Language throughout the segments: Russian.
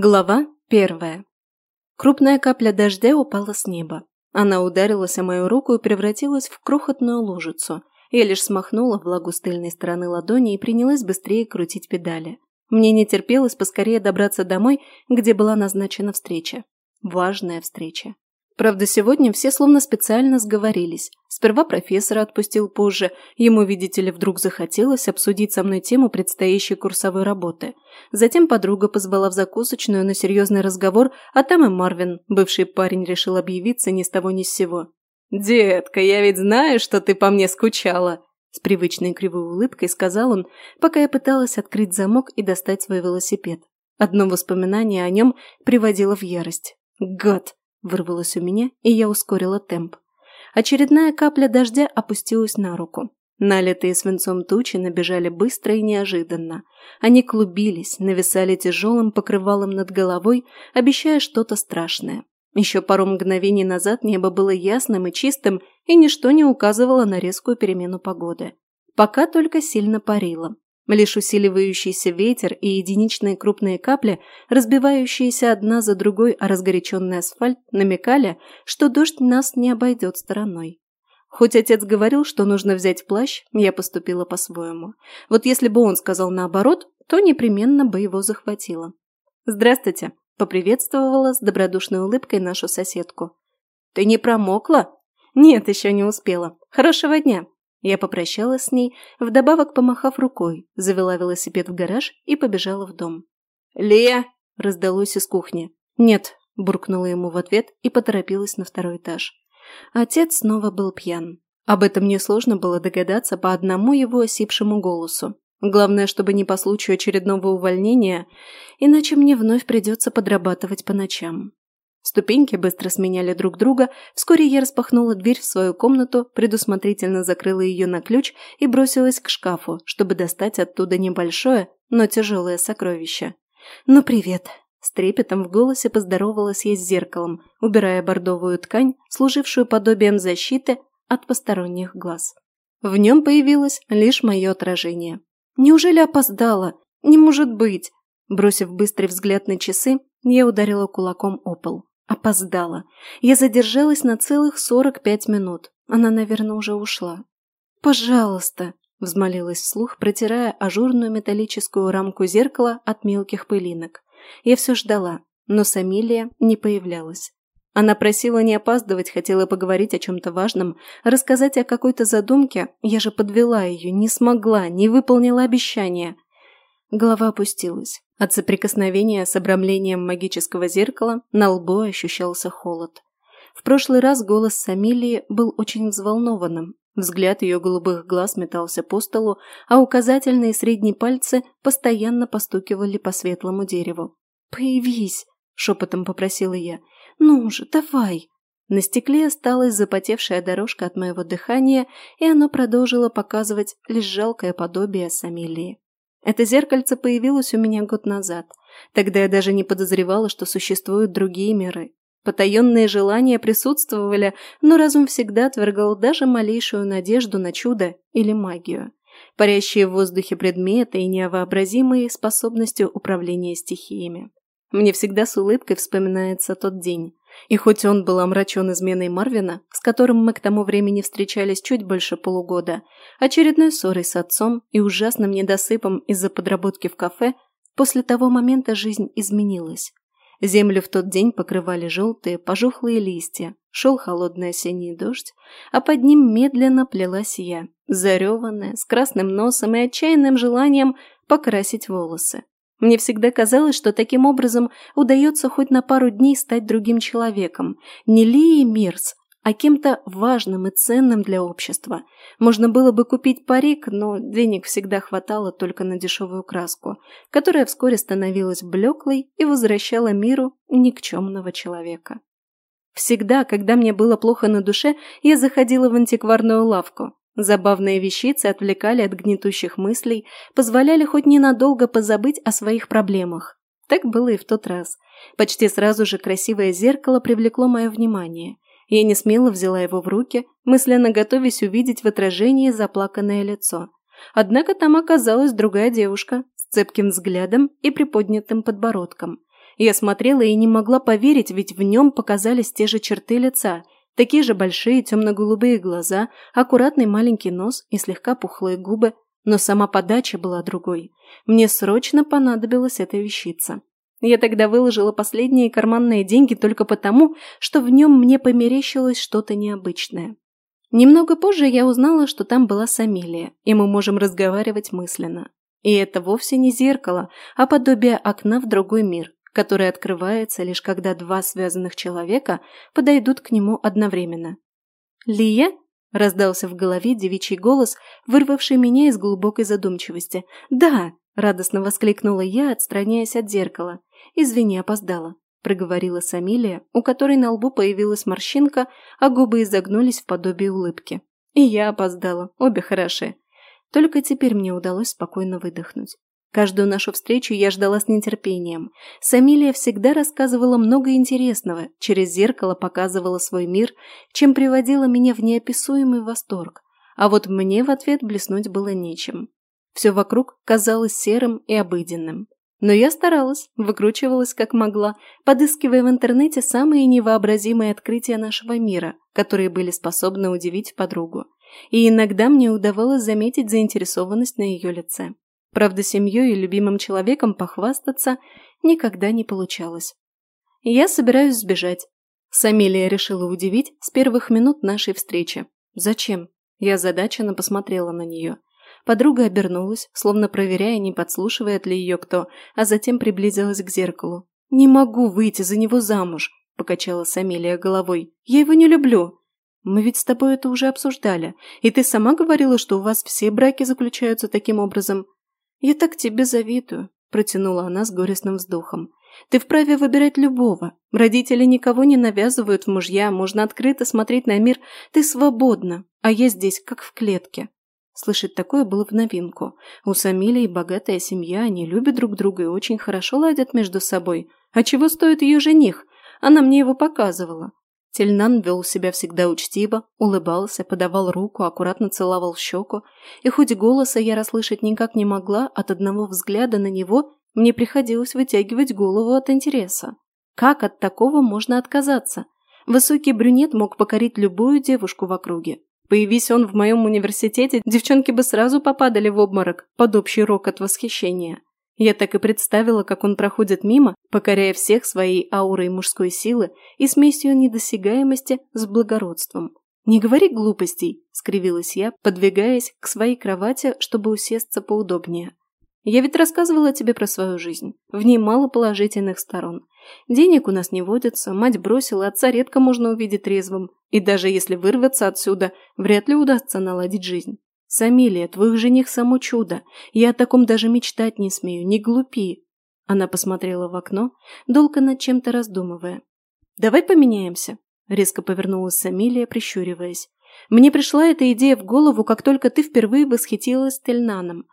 Глава первая. Крупная капля дождя упала с неба. Она ударилась о мою руку и превратилась в крохотную лужицу. Я лишь смахнула влагу с тыльной стороны ладони и принялась быстрее крутить педали. Мне не терпелось поскорее добраться домой, где была назначена встреча. Важная встреча. Правда, сегодня все словно специально сговорились. Сперва профессора отпустил позже. Ему, видите ли, вдруг захотелось обсудить со мной тему предстоящей курсовой работы. Затем подруга позвала в закусочную на серьезный разговор, а там и Марвин, бывший парень, решил объявиться ни с того ни с сего. «Детка, я ведь знаю, что ты по мне скучала!» С привычной кривой улыбкой сказал он, пока я пыталась открыть замок и достать свой велосипед. Одно воспоминание о нем приводило в ярость. «Гад!» Вырвалось у меня, и я ускорила темп. Очередная капля дождя опустилась на руку. Налитые свинцом тучи набежали быстро и неожиданно. Они клубились, нависали тяжелым покрывалом над головой, обещая что-то страшное. Еще пару мгновений назад небо было ясным и чистым, и ничто не указывало на резкую перемену погоды. Пока только сильно парило лишь усиливающий ветер и единичные крупные капли, разбивающиеся одна за другой о разгоряченный асфальт, намекали, что дождь нас не обойдет стороной. Хоть отец говорил, что нужно взять плащ, я поступила по-своему. Вот если бы он сказал наоборот, то непременно бы его захватила. «Здравствуйте!» – поприветствовала с добродушной улыбкой нашу соседку. «Ты не промокла?» «Нет, еще не успела. Хорошего дня!» Я попрощалась с ней, вдобавок помахав рукой, завела велосипед в гараж и побежала в дом. «Лея!» – раздалось из кухни. «Нет!» – буркнула ему в ответ и поторопилась на второй этаж. Отец снова был пьян. Об этом несложно было догадаться по одному его осипшему голосу. Главное, чтобы не по случаю очередного увольнения, иначе мне вновь придется подрабатывать по ночам. Ступеньки быстро сменяли друг друга. Вскоре я распахнула дверь в свою комнату, предусмотрительно закрыла ее на ключ и бросилась к шкафу, чтобы достать оттуда небольшое, но тяжелое сокровище. «Ну, привет!» С трепетом в голосе поздоровалась я с зеркалом, убирая бордовую ткань, служившую подобием защиты от посторонних глаз. В нем появилось лишь мое отражение. «Неужели опоздала? Не может быть!» Бросив быстрый взгляд на часы, я ударила кулаком о пол. Опоздала. Я задержалась на целых сорок пять минут. Она, наверное, уже ушла. «Пожалуйста!» – взмолилась вслух, протирая ажурную металлическую рамку зеркала от мелких пылинок. Я все ждала, но Самилия не появлялась. Она просила не опаздывать, хотела поговорить о чем-то важном, рассказать о какой-то задумке. Я же подвела ее, не смогла, не выполнила обещания. Голова опустилась. От соприкосновения с обрамлением магического зеркала на лбу ощущался холод. В прошлый раз голос Самилии был очень взволнованным. Взгляд ее голубых глаз метался по столу, а указательные и средние пальцы постоянно постукивали по светлому дереву. «Появись!» – шепотом попросила я. «Ну же, давай!» На стекле осталась запотевшая дорожка от моего дыхания, и оно продолжило показывать лишь жалкое подобие Самилии. Это зеркальце появилось у меня год назад. Тогда я даже не подозревала, что существуют другие миры. Потаенные желания присутствовали, но разум всегда отвергал даже малейшую надежду на чудо или магию. Парящие в воздухе предметы и невообразимые способностью управления стихиями. Мне всегда с улыбкой вспоминается тот день. И хоть он был омрачен изменой Марвина, с которым мы к тому времени встречались чуть больше полугода, очередной ссорой с отцом и ужасным недосыпом из-за подработки в кафе, после того момента жизнь изменилась. Землю в тот день покрывали желтые, пожухлые листья, шел холодный осенний дождь, а под ним медленно плелась я, зареванная, с красным носом и отчаянным желанием покрасить волосы. Мне всегда казалось, что таким образом удается хоть на пару дней стать другим человеком, не Лией Мирс, а кем-то важным и ценным для общества. Можно было бы купить парик, но денег всегда хватало только на дешевую краску, которая вскоре становилась блеклой и возвращала миру никчемного человека. Всегда, когда мне было плохо на душе, я заходила в антикварную лавку, Забавные вещицы отвлекали от гнетущих мыслей, позволяли хоть ненадолго позабыть о своих проблемах. Так было и в тот раз. Почти сразу же красивое зеркало привлекло мое внимание. Я не смело взяла его в руки, мысленно готовясь увидеть в отражении заплаканное лицо. Однако там оказалась другая девушка с цепким взглядом и приподнятым подбородком. Я смотрела и не могла поверить, ведь в нем показались те же черты лица – Такие же большие темно-голубые глаза, аккуратный маленький нос и слегка пухлые губы, но сама подача была другой. Мне срочно понадобилась эта вещица. Я тогда выложила последние карманные деньги только потому, что в нем мне померещилось что-то необычное. Немного позже я узнала, что там была Самилия, и мы можем разговаривать мысленно. И это вовсе не зеркало, а подобие окна в другой мир, которая открывается лишь когда два связанных человека подойдут к нему одновременно. «Лия?» – раздался в голове девичий голос, вырвавший меня из глубокой задумчивости. «Да!» – радостно воскликнула я, отстраняясь от зеркала. «Извини, опоздала», – проговорила Самилия, у которой на лбу появилась морщинка, а губы изогнулись в подобие улыбки. «И я опоздала, обе хороши». Только теперь мне удалось спокойно выдохнуть. Каждую нашу встречу я ждала с нетерпением. Самилия всегда рассказывала много интересного, через зеркало показывала свой мир, чем приводила меня в неописуемый восторг. А вот мне в ответ блеснуть было нечем. Все вокруг казалось серым и обыденным. Но я старалась, выкручивалась как могла, подыскивая в интернете самые невообразимые открытия нашего мира, которые были способны удивить подругу. И иногда мне удавалось заметить заинтересованность на ее лице. Правда, семьей и любимым человеком похвастаться никогда не получалось. Я собираюсь сбежать. Самилия решила удивить с первых минут нашей встречи. Зачем? Я задаченно посмотрела на нее. Подруга обернулась, словно проверяя, не подслушивает ли ее кто, а затем приблизилась к зеркалу. «Не могу выйти за него замуж», – покачала Самилия головой. «Я его не люблю». «Мы ведь с тобой это уже обсуждали, и ты сама говорила, что у вас все браки заключаются таким образом», «Я так тебе завидую», – протянула она с горестным вздохом. «Ты вправе выбирать любого. Родители никого не навязывают в мужья, можно открыто смотреть на мир. Ты свободна, а я здесь, как в клетке». Слышать такое было в новинку. У Самилии богатая семья, они любят друг друга и очень хорошо ладят между собой. А чего стоит ее жених? Она мне его показывала. Тельнан вел себя всегда учтиво, улыбался, подавал руку, аккуратно целовал щеку, и хоть голоса я расслышать никак не могла, от одного взгляда на него мне приходилось вытягивать голову от интереса. Как от такого можно отказаться? Высокий брюнет мог покорить любую девушку в округе. Появись он в моем университете, девчонки бы сразу попадали в обморок под общий рокот восхищения. Я так и представила, как он проходит мимо, покоряя всех своей аурой мужской силы и смесью недосягаемости с благородством. «Не говори глупостей», — скривилась я, подвигаясь к своей кровати, чтобы усесться поудобнее. «Я ведь рассказывала тебе про свою жизнь. В ней мало положительных сторон. Денег у нас не водится, мать бросила, отца редко можно увидеть трезвым. И даже если вырваться отсюда, вряд ли удастся наладить жизнь. Самилия, твой жених само чудо. Я о таком даже мечтать не смею, не глупи. Она посмотрела в окно, долго над чем-то раздумывая. Давай поменяемся, резко повернулась Самилия, прищуриваясь. Мне пришла эта идея в голову, как только ты впервые восхитилась Тельнаном.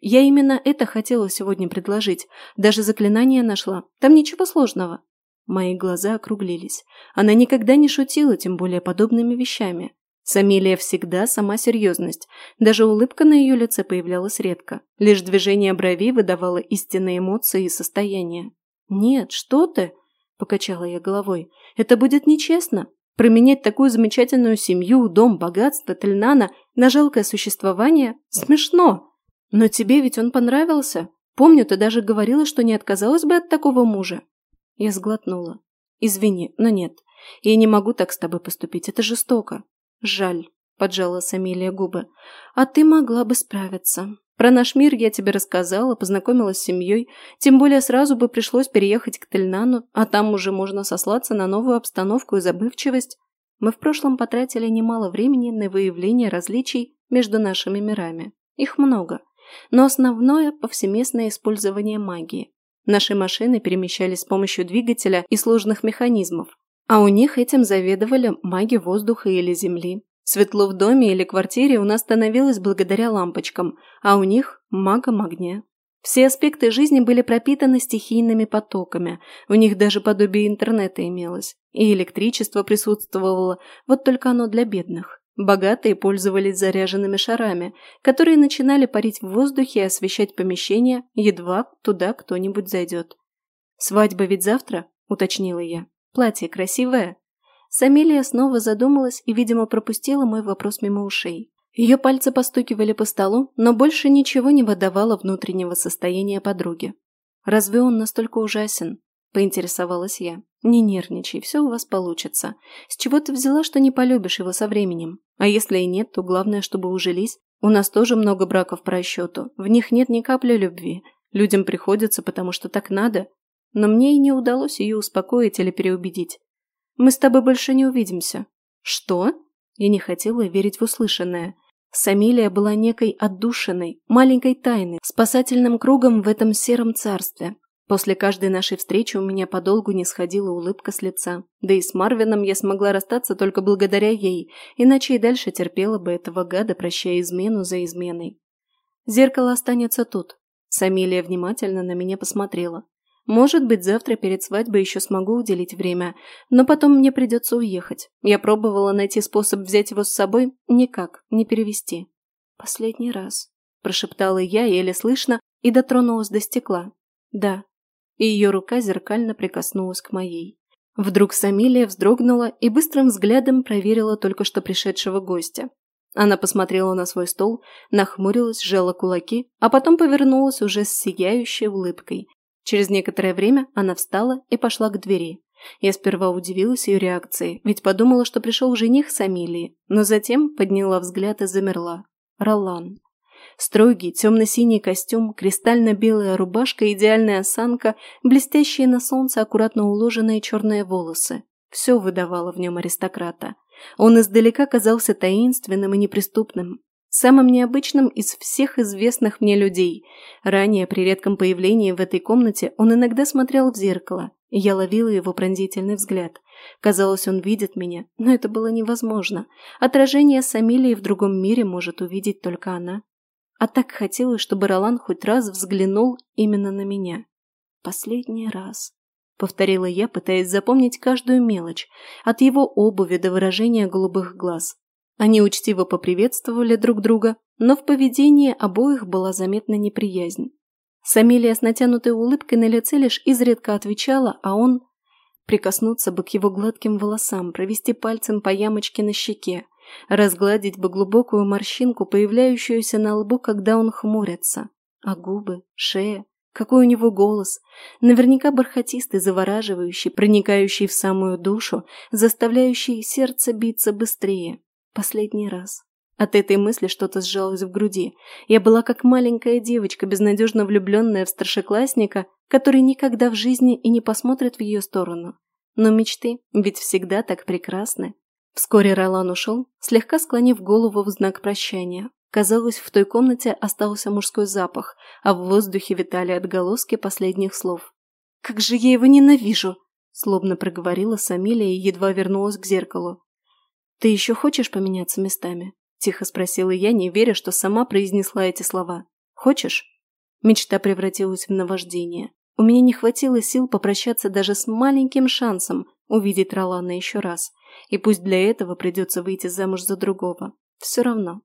Я именно это хотела сегодня предложить. Даже заклинание нашла. Там ничего сложного. Мои глаза округлились. Она никогда не шутила, тем более подобными вещами. Самилия всегда сама серьезность. Даже улыбка на ее лице появлялась редко. Лишь движение бровей выдавало истинные эмоции и состояние. «Нет, что ты!» – покачала я головой. «Это будет нечестно. Променять такую замечательную семью, дом, богатство, Тельнана на жалкое существование – смешно. Но тебе ведь он понравился. Помню, ты даже говорила, что не отказалась бы от такого мужа». Я сглотнула. «Извини, но нет. Я не могу так с тобой поступить. Это жестоко. Жаль, поджала Самилия губы. А ты могла бы справиться. Про наш мир я тебе рассказала, познакомилась с семьей, тем более сразу бы пришлось переехать к Тельнану, а там уже можно сослаться на новую обстановку и забывчивость. Мы в прошлом потратили немало времени на выявление различий между нашими мирами. Их много. Но основное – повсеместное использование магии. Наши машины перемещались с помощью двигателя и сложных механизмов, а у них этим заведовали маги воздуха или земли. Светло в доме или квартире у нас становилось благодаря лампочкам, а у них – магом огня. Все аспекты жизни были пропитаны стихийными потоками, у них даже подобие интернета имелось, и электричество присутствовало, вот только оно для бедных. Богатые пользовались заряженными шарами, которые начинали парить в воздухе и освещать помещение, едва туда кто-нибудь зайдет. «Свадьба ведь завтра?» – уточнила я платье красивое?» Самилия снова задумалась и, видимо, пропустила мой вопрос мимо ушей. Ее пальцы постукивали по столу, но больше ничего не выдавало внутреннего состояния подруги. «Разве он настолько ужасен?» – поинтересовалась я. «Не нервничай, все у вас получится. С чего ты взяла, что не полюбишь его со временем? А если и нет, то главное, чтобы ужились. У нас тоже много браков по расчету. В них нет ни капли любви. Людям приходится, потому что так надо но мне и не удалось ее успокоить или переубедить. «Мы с тобой больше не увидимся». «Что?» Я не хотела верить в услышанное. Самилия была некой отдушиной, маленькой тайной, спасательным кругом в этом сером царстве. После каждой нашей встречи у меня подолгу не сходила улыбка с лица. Да и с Марвином я смогла расстаться только благодаря ей, иначе и дальше терпела бы этого гада, прощая измену за изменой. Зеркало останется тут. Самилия внимательно на меня посмотрела. Может быть, завтра перед свадьбой еще смогу уделить время, но потом мне придется уехать. Я пробовала найти способ взять его с собой, никак, не перевести. Последний раз, прошептала я, еле слышно, и дотронулась до стекла. Да. И ее рука зеркально прикоснулась к моей. Вдруг Самилия вздрогнула и быстрым взглядом проверила только что пришедшего гостя. Она посмотрела на свой стол, нахмурилась, сжала кулаки, а потом повернулась уже с сияющей улыбкой Через некоторое время она встала и пошла к двери. Я сперва удивилась ее реакции, ведь подумала, что пришел жених с Амелией, но затем подняла взгляд и замерла. Ролан. Строгий, темно-синий костюм, кристально-белая рубашка, идеальная осанка, блестящие на солнце аккуратно уложенные черные волосы. Все выдавало в нем аристократа. Он издалека казался таинственным и неприступным, самым необычным из всех известных мне людей. Ранее, при редком появлении в этой комнате, он иногда смотрел в зеркало, и я ловила его пронзительный взгляд. Казалось, он видит меня, но это было невозможно. Отражение Самилии в другом мире может увидеть только она. А так хотелось, чтобы Ролан хоть раз взглянул именно на меня. Последний раз. — повторила я, пытаясь запомнить каждую мелочь, от его обуви до выражения голубых глаз. Они учтиво поприветствовали друг друга, но в поведении обоих была заметна неприязнь. Самилия с натянутой улыбкой на лице лишь изредка отвечала, а он прикоснуться бы к его гладким волосам, провести пальцем по ямочке на щеке, разгладить бы глубокую морщинку, появляющуюся на лбу, когда он хмурится. А губы, шея, какой у него голос, наверняка бархатистый, завораживающий, проникающий в самую душу, заставляющий сердце биться быстрее последний раз. От этой мысли что-то сжалось в груди. Я была как маленькая девочка, безнадежно влюбленная в старшеклассника, который никогда в жизни и не посмотрит в ее сторону. Но мечты ведь всегда так прекрасны. Вскоре Ролан ушел, слегка склонив голову в знак прощания. Казалось, в той комнате остался мужской запах, а в воздухе витали отголоски последних слов. «Как же я его ненавижу!» – словно проговорила Самилия и едва вернулась к зеркалу. «Ты еще хочешь поменяться местами?» – тихо спросила я, не веря, что сама произнесла эти слова. «Хочешь?» Мечта превратилась в наваждение. У меня не хватило сил попрощаться даже с маленьким шансом увидеть Ролана еще раз. И пусть для этого придется выйти замуж за другого. Все равно.